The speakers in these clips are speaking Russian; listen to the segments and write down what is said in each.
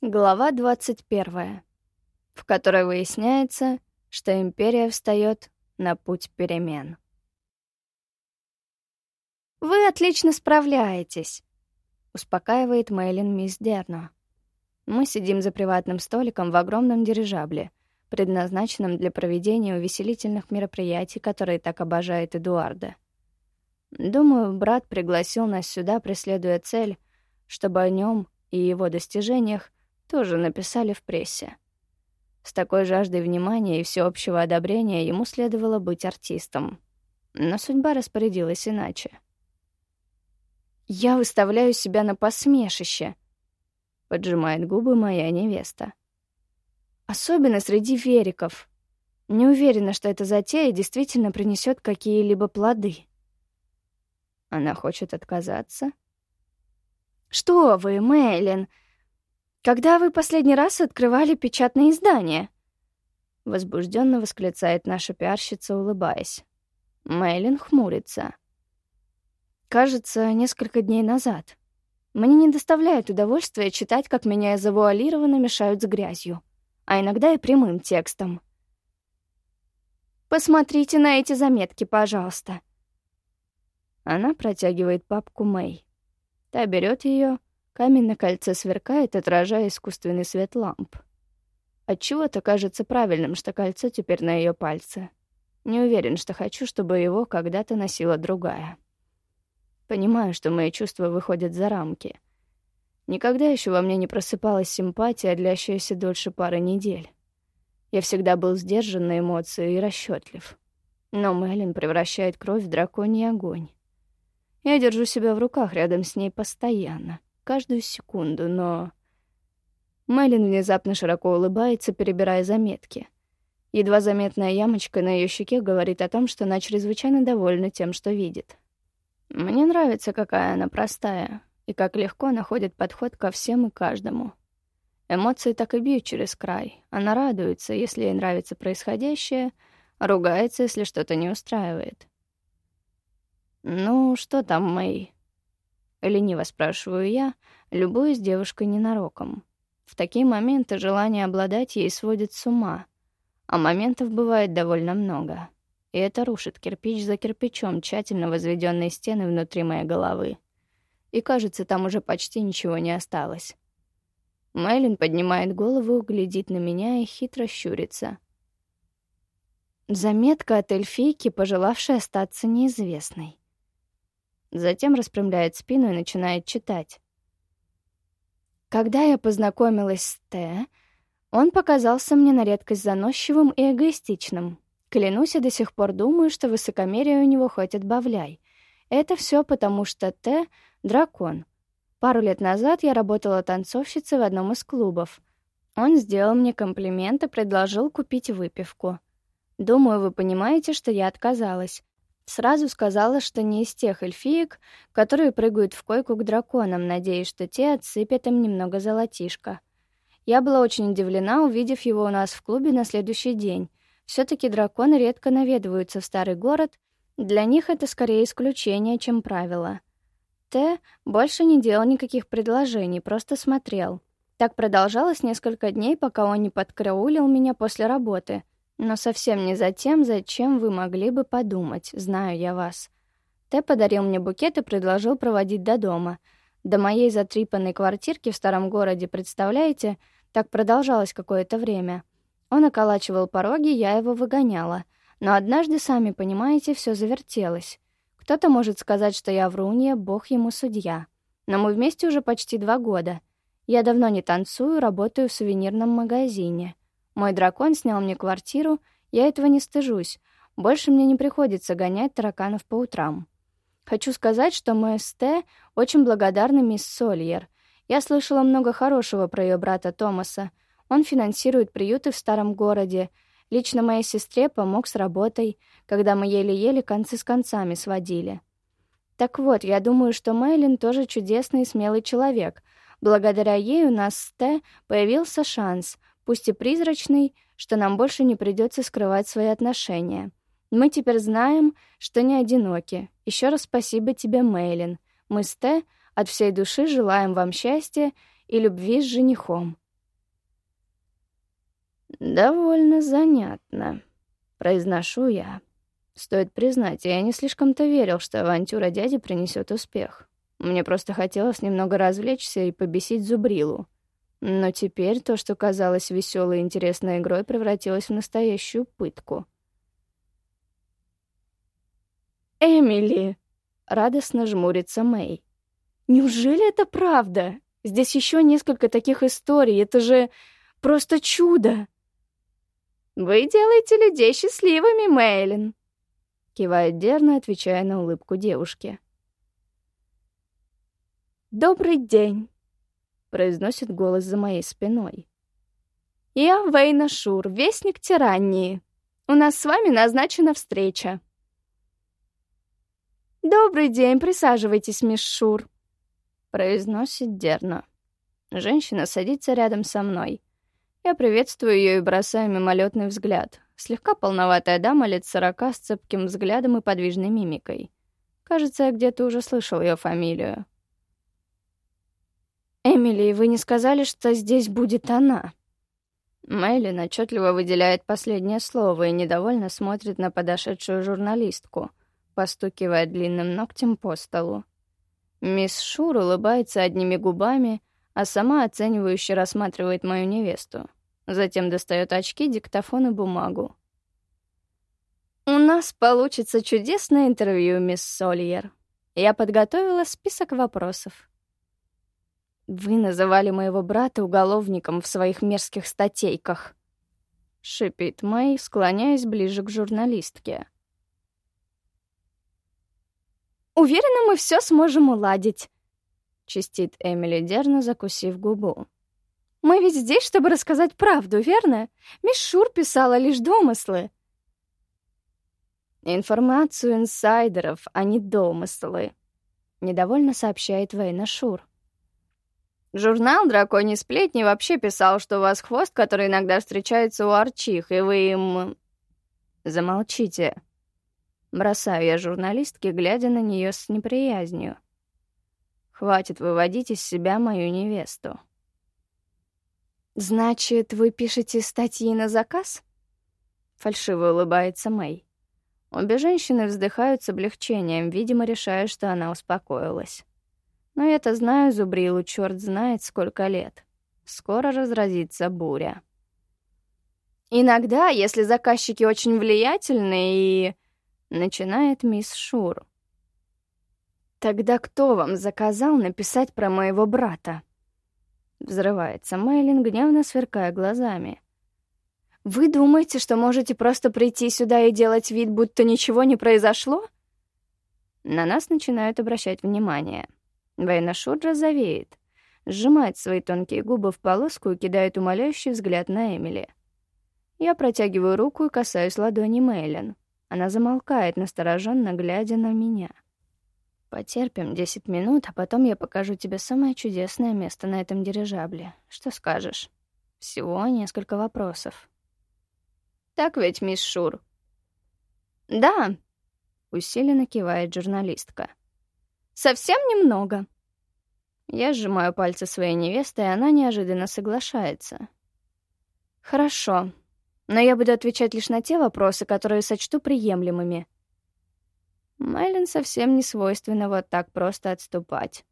Глава 21, в которой выясняется, что империя встает на путь перемен. «Вы отлично справляетесь», — успокаивает Мэйлин мисс Дерно. Мы сидим за приватным столиком в огромном дирижабле, предназначенном для проведения увеселительных мероприятий, которые так обожает Эдуарда. Думаю, брат пригласил нас сюда, преследуя цель, чтобы о нем и его достижениях тоже написали в прессе. С такой жаждой внимания и всеобщего одобрения ему следовало быть артистом. Но судьба распорядилась иначе. «Я выставляю себя на посмешище», — поджимает губы моя невеста. «Особенно среди вериков. Не уверена, что эта затея действительно принесет какие-либо плоды». Она хочет отказаться? «Что вы, Мэйлин? Когда вы последний раз открывали печатное издание?» Возбужденно восклицает наша пиарщица, улыбаясь. Мэйлин хмурится. «Кажется, несколько дней назад. Мне не доставляет удовольствия читать, как меня завуалированно мешают с грязью, а иногда и прямым текстом. Посмотрите на эти заметки, пожалуйста». Она протягивает папку Мэй. Та берет ее Камень на кольце сверкает, отражая искусственный свет ламп. Отчего-то кажется правильным, что кольцо теперь на ее пальце. Не уверен, что хочу, чтобы его когда-то носила другая. Понимаю, что мои чувства выходят за рамки. Никогда еще во мне не просыпалась симпатия, длящаяся дольше пары недель. Я всегда был сдержан на эмоции и расчетлив. Но Мэлен превращает кровь в драконий огонь. Я держу себя в руках рядом с ней постоянно каждую секунду, но... Мэлен внезапно широко улыбается, перебирая заметки. Едва заметная ямочка на ее щеке говорит о том, что она чрезвычайно довольна тем, что видит. Мне нравится, какая она простая, и как легко находит подход ко всем и каждому. Эмоции так и бьют через край. Она радуется, если ей нравится происходящее, ругается, если что-то не устраивает. «Ну, что там, Мэй?» — лениво спрашиваю я, любуясь девушкой ненароком. В такие моменты желание обладать ей сводит с ума, а моментов бывает довольно много. И это рушит кирпич за кирпичом тщательно возведенные стены внутри моей головы. И кажется, там уже почти ничего не осталось. Мэйлин поднимает голову, глядит на меня и хитро щурится. Заметка от эльфийки, пожелавшей остаться неизвестной. Затем распрямляет спину и начинает читать. Когда я познакомилась с Т, он показался мне на редкость заносчивым и эгоистичным. Клянусь, я до сих пор думаю, что высокомерие у него хоть отбавляй. Это все потому, что Т — дракон. Пару лет назад я работала танцовщицей в одном из клубов. Он сделал мне комплимент и предложил купить выпивку. Думаю, вы понимаете, что я отказалась. Сразу сказала, что не из тех эльфиек, которые прыгают в койку к драконам, надеясь, что те отсыпят им немного золотишка. Я была очень удивлена, увидев его у нас в клубе на следующий день. все таки драконы редко наведываются в старый город, для них это скорее исключение, чем правило. Т больше не делал никаких предложений, просто смотрел. Так продолжалось несколько дней, пока он не подкраулил меня после работы — но совсем не за тем, зачем вы могли бы подумать, знаю я вас. Т подарил мне букет и предложил проводить до дома. До моей затрипанной квартирки в старом городе, представляете? Так продолжалось какое-то время. Он околачивал пороги, я его выгоняла. Но однажды, сами понимаете, все завертелось. Кто-то может сказать, что я врунья, бог ему судья. Но мы вместе уже почти два года. Я давно не танцую, работаю в сувенирном магазине. Мой дракон снял мне квартиру, я этого не стыжусь. Больше мне не приходится гонять тараканов по утрам. Хочу сказать, что мы с Т очень благодарны мисс Сольер. Я слышала много хорошего про ее брата Томаса. Он финансирует приюты в старом городе. Лично моей сестре помог с работой, когда мы еле-еле концы с концами сводили. Так вот, я думаю, что Мэйлин тоже чудесный и смелый человек. Благодаря ей у нас с Т появился шанс — пусть и призрачный, что нам больше не придется скрывать свои отношения. Мы теперь знаем, что не одиноки. Еще раз спасибо тебе, Мейлин. Мы с Т от всей души желаем вам счастья и любви с женихом. «Довольно занятно», — произношу я. Стоит признать, я не слишком-то верил, что авантюра дяди принесет успех. Мне просто хотелось немного развлечься и побесить Зубрилу. Но теперь то, что казалось веселой и интересной игрой, превратилось в настоящую пытку. «Эмили!» — радостно жмурится Мэй. «Неужели это правда? Здесь еще несколько таких историй. Это же просто чудо!» «Вы делаете людей счастливыми, Мэйлин!» Кивает Дерна, отвечая на улыбку девушки. «Добрый день!» — произносит голос за моей спиной. «Я Вейна Шур, вестник тирании. У нас с вами назначена встреча». «Добрый день, присаживайтесь, мисс Шур», — произносит Дерна. Женщина садится рядом со мной. Я приветствую ее и бросаю мимолетный взгляд. Слегка полноватая дама лет сорока с цепким взглядом и подвижной мимикой. Кажется, я где-то уже слышал ее фамилию. «Эмили, вы не сказали, что здесь будет она?» Мэйлин отчетливо выделяет последнее слово и недовольно смотрит на подошедшую журналистку, постукивая длинным ногтем по столу. Мисс Шур улыбается одними губами, а сама оценивающе рассматривает мою невесту. Затем достает очки, диктофон и бумагу. «У нас получится чудесное интервью, мисс Сольер. Я подготовила список вопросов». «Вы называли моего брата уголовником в своих мерзких статейках», — шипит Мэй, склоняясь ближе к журналистке. «Уверена, мы все сможем уладить», — чистит Эмили Дерна, закусив губу. «Мы ведь здесь, чтобы рассказать правду, верно? Мисс Шур писала лишь домыслы». «Информацию инсайдеров, а не домыслы», — недовольно сообщает Вейна Шур. Журнал «Драконьи сплетни» вообще писал, что у вас хвост, который иногда встречается у арчих, и вы им... Замолчите. Бросаю я журналистке, глядя на нее с неприязнью. Хватит выводить из себя мою невесту. «Значит, вы пишете статьи на заказ?» Фальшиво улыбается Мэй. Обе женщины вздыхают с облегчением, видимо, решая, что она успокоилась. Но я-то знаю Зубрилу черт знает сколько лет. Скоро разразится буря. Иногда, если заказчики очень влиятельны и... Начинает мисс Шур. «Тогда кто вам заказал написать про моего брата?» Взрывается Майлин, гневно сверкая глазами. «Вы думаете, что можете просто прийти сюда и делать вид, будто ничего не произошло?» На нас начинают обращать внимание. Вайнашур розовеет, сжимает свои тонкие губы в полоску и кидает умоляющий взгляд на Эмили. Я протягиваю руку и касаюсь ладони Мэйлен. Она замолкает, настороженно глядя на меня. Потерпим десять минут, а потом я покажу тебе самое чудесное место на этом дирижабле. Что скажешь? Всего несколько вопросов. Так ведь, мисс Шур? Да, усиленно кивает журналистка. Совсем немного. Я сжимаю пальцы своей невесты, и она неожиданно соглашается. Хорошо, но я буду отвечать лишь на те вопросы, которые сочту приемлемыми. Майлен совсем не свойственно вот так просто отступать.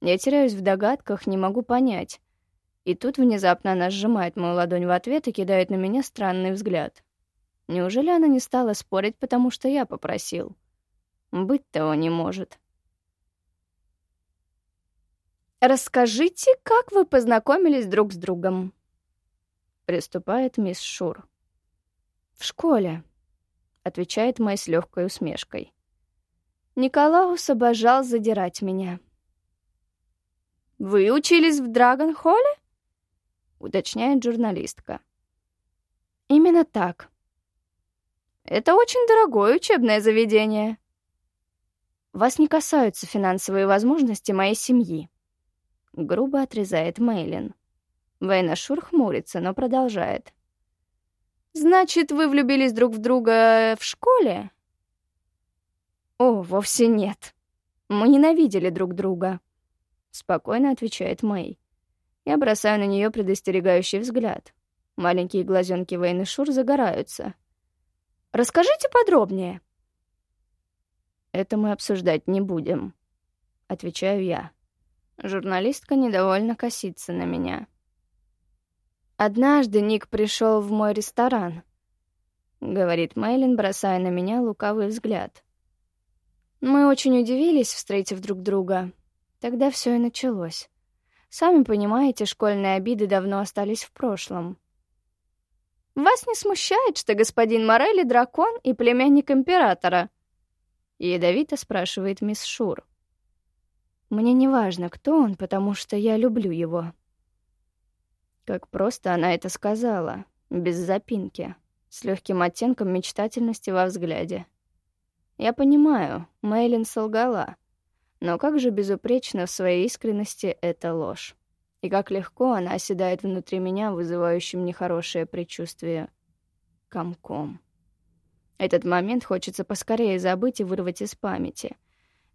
Я теряюсь в догадках, не могу понять. И тут внезапно она сжимает мою ладонь в ответ и кидает на меня странный взгляд. Неужели она не стала спорить, потому что я попросил? Быть того не может. «Расскажите, как вы познакомились друг с другом?» Приступает мисс Шур. «В школе», — отвечает Мэй с легкой усмешкой. Николаус обожал задирать меня. «Вы учились в Драгон-холле?» — уточняет журналистка. «Именно так. Это очень дорогое учебное заведение. Вас не касаются финансовые возможности моей семьи», — грубо отрезает Мейлин. Вейнашур хмурится, но продолжает. «Значит, вы влюбились друг в друга в школе?» «О, вовсе нет. Мы ненавидели друг друга», — спокойно отвечает Мэй. Я бросаю на нее предостерегающий взгляд. Маленькие глазенки Вейны Шур загораются. «Расскажите подробнее». «Это мы обсуждать не будем», — отвечаю я. Журналистка недовольно косится на меня. «Однажды Ник пришел в мой ресторан», — говорит Мэйлин, бросая на меня лукавый взгляд. Мы очень удивились, встретив друг друга. Тогда все и началось. Сами понимаете, школьные обиды давно остались в прошлом. «Вас не смущает, что господин Морелли — дракон и племянник императора?» Ядовито спрашивает мисс Шур. «Мне не важно, кто он, потому что я люблю его». Как просто она это сказала, без запинки, с легким оттенком мечтательности во взгляде. Я понимаю, Мэйлин солгала. Но как же безупречно в своей искренности эта ложь. И как легко она оседает внутри меня, вызывающим нехорошее предчувствие комком. Этот момент хочется поскорее забыть и вырвать из памяти,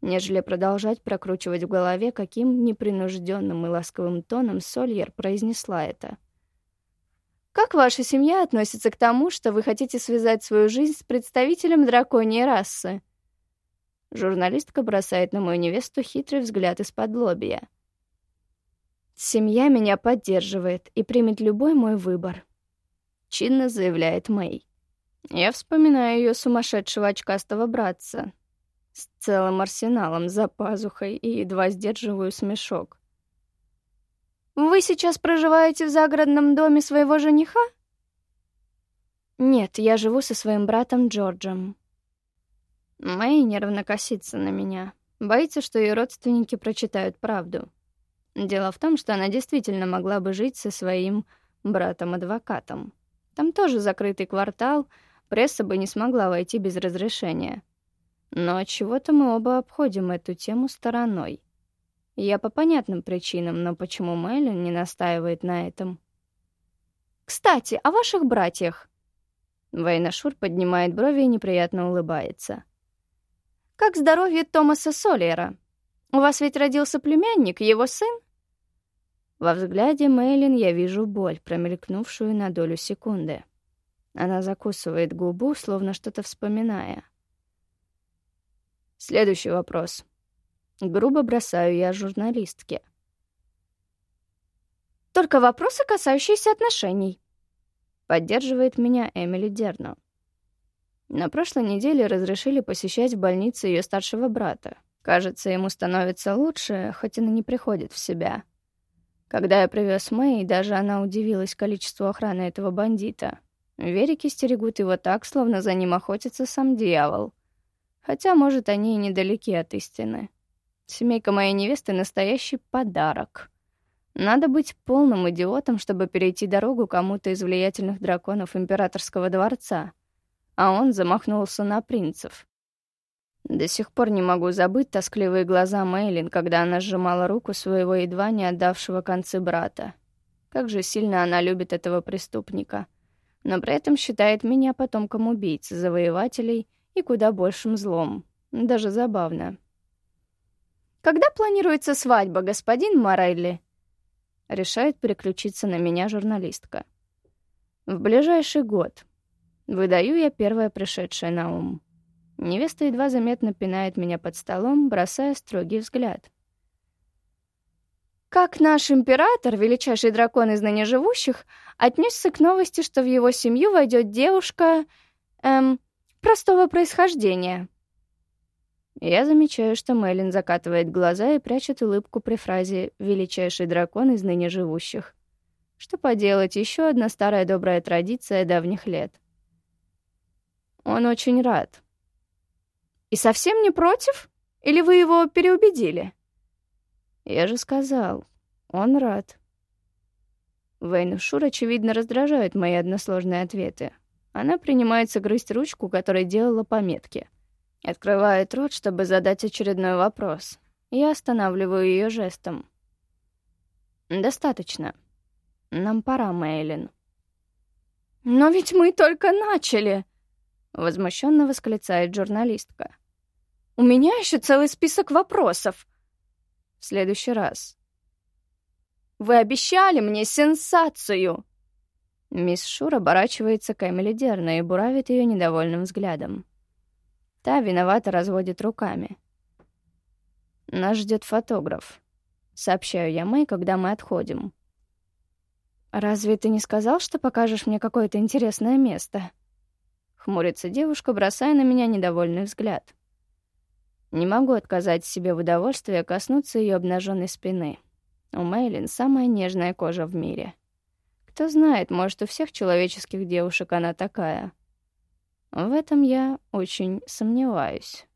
нежели продолжать прокручивать в голове, каким непринужденным и ласковым тоном Сольер произнесла это. Как ваша семья относится к тому, что вы хотите связать свою жизнь с представителем драконьей расы? Журналистка бросает на мою невесту хитрый взгляд из-под лобья. Семья меня поддерживает и примет любой мой выбор, чинно заявляет Мэй. Я вспоминаю ее сумасшедшего очкастого братца с целым арсеналом за пазухой и едва сдерживаю смешок. Вы сейчас проживаете в загородном доме своего жениха? Нет, я живу со своим братом Джорджем. Мэй нервно косится на меня. Боится, что ее родственники прочитают правду. Дело в том, что она действительно могла бы жить со своим братом-адвокатом. Там тоже закрытый квартал, пресса бы не смогла войти без разрешения. Но от чего-то мы оба обходим эту тему стороной. Я по понятным причинам, но почему Мэлен не настаивает на этом? «Кстати, о ваших братьях!» Вайнашур поднимает брови и неприятно улыбается. «Как здоровье Томаса Солиера? У вас ведь родился племянник, его сын?» Во взгляде Мэйлин я вижу боль, промелькнувшую на долю секунды. Она закусывает губу, словно что-то вспоминая. Следующий вопрос. Грубо бросаю я журналистке. «Только вопросы, касающиеся отношений», — поддерживает меня Эмили Дерно. На прошлой неделе разрешили посещать в больнице ее старшего брата. Кажется, ему становится лучше, хоть он не приходит в себя. Когда я привез Мэй, даже она удивилась количеству охраны этого бандита. Верики стерегут его так, словно за ним охотится сам дьявол. Хотя, может, они и недалеки от истины. Семейка моей невесты — настоящий подарок. Надо быть полным идиотом, чтобы перейти дорогу кому-то из влиятельных драконов императорского дворца. А он замахнулся на принцев. До сих пор не могу забыть тоскливые глаза Мейлин, когда она сжимала руку своего едва не отдавшего концы брата. Как же сильно она любит этого преступника. Но при этом считает меня потомком убийц, завоевателей и куда большим злом. Даже забавно. Когда планируется свадьба, господин Морелли? Решает переключиться на меня журналистка. В ближайший год. Выдаю я первое пришедшее на ум. Невеста едва заметно пинает меня под столом, бросая строгий взгляд. Как наш император, величайший дракон из ныне живущих, отнесся к новости, что в его семью войдет девушка, эм, простого происхождения? Я замечаю, что Мэлен закатывает глаза и прячет улыбку при фразе «величайший дракон из ныне живущих». Что поделать, еще одна старая добрая традиция давних лет. Он очень рад. И совсем не против? Или вы его переубедили? Я же сказал, он рад. Вейну Шур, очевидно, раздражают мои односложные ответы. Она принимается грызть ручку, которой делала пометки — Открывает рот, чтобы задать очередной вопрос. Я останавливаю ее жестом. «Достаточно. Нам пора, Мейлин». «Но ведь мы только начали!» — возмущенно восклицает журналистка. «У меня еще целый список вопросов!» «В следующий раз». «Вы обещали мне сенсацию!» Мисс Шур оборачивается к Эмили Дерна и буравит ее недовольным взглядом. Та виновато разводит руками. «Нас ждет фотограф», — сообщаю я Мэй, когда мы отходим. «Разве ты не сказал, что покажешь мне какое-то интересное место?» Хмурится девушка, бросая на меня недовольный взгляд. Не могу отказать себе в удовольствии коснуться ее обнаженной спины. У Мэйлин самая нежная кожа в мире. Кто знает, может, у всех человеческих девушек она такая. В этом я очень сомневаюсь.